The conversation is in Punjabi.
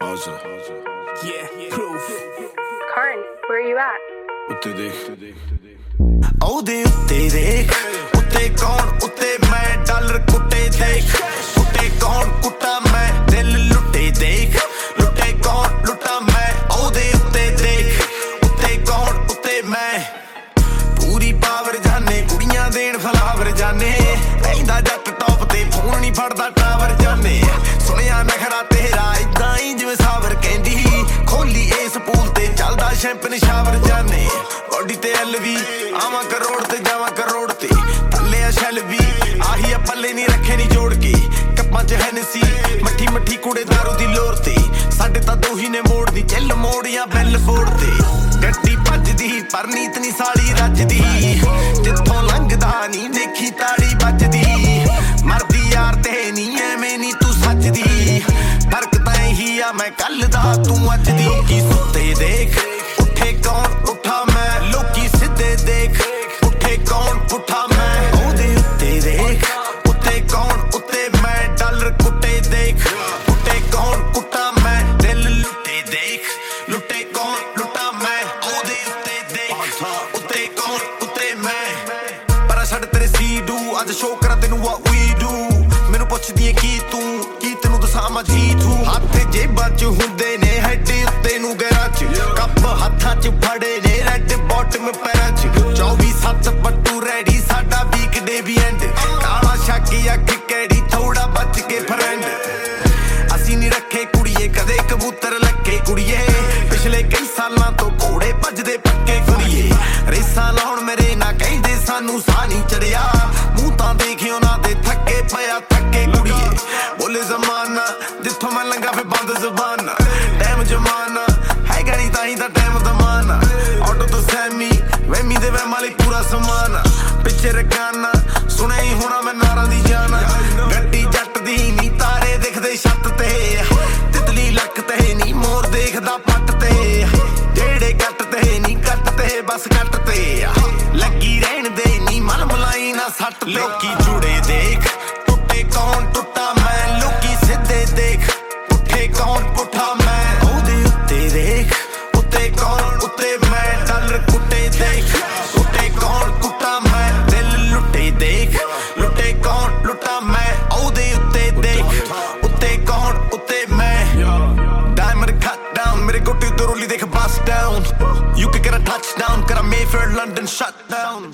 Pause. Yeah, proof. Karn, where are you at? ਉੱਤੇ ਦੇਖ ਉਹਦੇ ਉੱਤੇ ਦੇਖ ਉੱਤੇ ਕੌਣ ਉੱਤੇ ਮੈਂ ਡਾਲਰ ਫੜਦਾ ਟਾਵਰ ਜਾਣੇ ਸੁਣਿਆ ਨਖਰਾ ਤੇਰਾ ਇਦਾਂ ਹੀ ਜਿਵੇਂ ਸਾਵਰ ਕਹਿੰਦੀ। ਖੋਲੀ ਇਸ ਪੂਲ ਤੇ ਚੱਲਦਾ ਸ਼ੈਂਪਨ ਸ਼ਾਵਰ ਜਾਣੇ ਬੋਡੀ ਤੇ ਐਲਵੀ ਆਵਾਂ ਕਰੋੜ ਤੇ ਜਾਵਾਂ ਕਰੋੜ ਤੇ। ਥੱਲੇ ਆ ਸ਼ੈਲ ਆਹੀ ਆ ਪੱਲੇ ਨਹੀਂ ਰੱਖੇ ਨਹੀਂ ਜੋੜ ਕੇ। ਕੱਪਾਂ 'ਚ ਹੈਨਸੀ ਮੱਠੀ ਮੱਠੀ ਕੁੜੇ ਦਾਰੂ ਦੀ ਲੋਰ ਤੇ। ਸਾਡੇ ਤਾਂ ਦੋਹੀ ਨੇ ਮੋੜ ਦੀ ਚੱਲ ਮੋੜ ਜਾਂ ਬੈਲ ਫੋੜ ਤੇ। ਗੱਡੀ ਭੱਜਦੀ, ਪਰ ਨੀਤ ਨਹੀਂ ਸਾਲੀ ਰੱਜਦੀ। ਮੈਂ ਕੱਲ ਦਾ, ਤੂੰ ਅੱਜ ਦੀ ਕੀ ਸੁੱਤੇ ਦੇਖ। ਉੱਠੇ ਕੌਣ? ਉੱਠਾ ਮੈਂ। ਲੋਕੀ ਸਿੱਧੇ ਦੇਖ। ਉੱਠੇ ਕੌਣ? ਪੁੱਠਾ ਮੈਂ। ਉਹਦੇ ਉੱਤੇ ਦੇਖ। ਉੱਤੇ ਕੌਣ? ਉੱਤੇ ਮੈਂ। ਡਾਲਰ ਕੁੱਟੇ ਦੇਖ। ਉੱਤੇ ਕੌਣ? ਕੁੱਟਾ ਮੈਂ। ਦਿਲ ਲੁੱਟੇ ਦੇਖ। ਲੁੱਟੇ ਕੌਣ? ਲੁੱਟਾ ਮੈਂ। ਉਹਦੇ ਉੱਤੇ ਦੇਖ। ਉੱਤੇ ਕੌਣ? ਉੱਤੇ ਮੈਂ। ਪਰ ਛੱਡ ਤੇਰੇ ਸੀ ਡੂ ਅੱਜ ਸ਼ੋਅ ਕਰਾਂ ਤੈਨੂੰ what we do ਮੈਨੂੰ ਪੁੱਛਦੀ ਏ ਕੀ ਤੂੰ? ਕੀ ਤੈਨੂੰ ਦੱਸਾਂ ਮੈਂ ਜੀ 'ਚ ਫੜੇ ਨੇ ਰੈੱਡ ਬਾਟਮ ਪੈਰਾਂ 'ਚ। 24 7 ਪੱਟੂ ਰੈਡੀ ਸਾਡਾ ਵੀਕਡੇ ਵੀ ਐਂਡ ਕਾਲਾ ਸ਼ਾਕੀ ਅੱਖ ਥੋੜਾ ਬਚ ਕੇ ਫਰੈਂਡ ਅਸੀਂ ਨਹੀਂ ਰੱਖੇ ਕੁੜੀਏ, ਕਦੇ ਕਬੂਤਰ ਲੱਕੇ ਕੁੜੀਏ। ਪਿਛਲੇ ਕਈ ਸਾਲਾਂ ਤੋਂ ਘੋੜੇ ਭੱਜਦੇ ਪੱਕੇ ਕੁੜੀਏ। ਰੇਸਾਂ ਲਾਉਣ ਮੇਰੇ ਨਾ ਕਹਿੰਦੇ ਸਾਨੂੰ ਸਾਹ ਨਹੀਂ ਚੜਿਆ। ਮੂੰਹ ਤਾਂ ਦੇਖੇ ਉਹਨਾਂ ਦੇ ਥੱਕੇ ਪਿਆ, ਥੱਕੇ ਕੁੜੀਏ। ਬੋਲੇ ਜ਼ਮਾਨਾ, ਜਿੱਥੋਂ ਮੈਂ ਲੰਗਾ ਫੇ ਬੰਦ ਜ਼ਬਾਨਾ। ਟਾਈਮ ਜਮਾਨਾ, ਹੈਗਾ ਨਹੀਂ ਤਾਂ ਹੀ ਤਾਂ ਟਾਈਮ ਸੈਮੀ ਦੇ ਵੈਮ ਵਾਲੀ ਪੂਰਾ ਸਮਾਨ ਪਿੱਛੇ ਰਕਾਨਾ, ਸੁਣਿਆ ਹੀ ਹੋਣਾ ਮੈਂ ਨਾਰਾਂ ਦੀ ਜਾਨ ਗੱਡੀ ਜੱਟ ਦੀ ਨਹੀਂ ਤਾਰੇ ਦਿਖਦੇ ਛੱਤ ਤੇ। ਤਿਤਲੀ ਲੱਕ ਤੇ ਨਹੀਂ ਮੋਰ ਦੇਖਦਾ ਪੱਟ ਤੇ। ਜਿਹੜੇ ਕੱਟ ਤੇ ਨਹੀਂ ਕੱਟ ਤੇ, ਬਸ ਕੱਟ ਤੇ ਲੱਗੀ ਰਹਿਣ ਦੇ ਨਹੀਂ ਮਨ ਮਲਾਈ ਨਾ ਸੱਟ ਤੇ। ਲੋਕੀ ਜੁੜੇ ਦੇਖ, ਟੁੱਟੇ ਕੌਣ London shut down.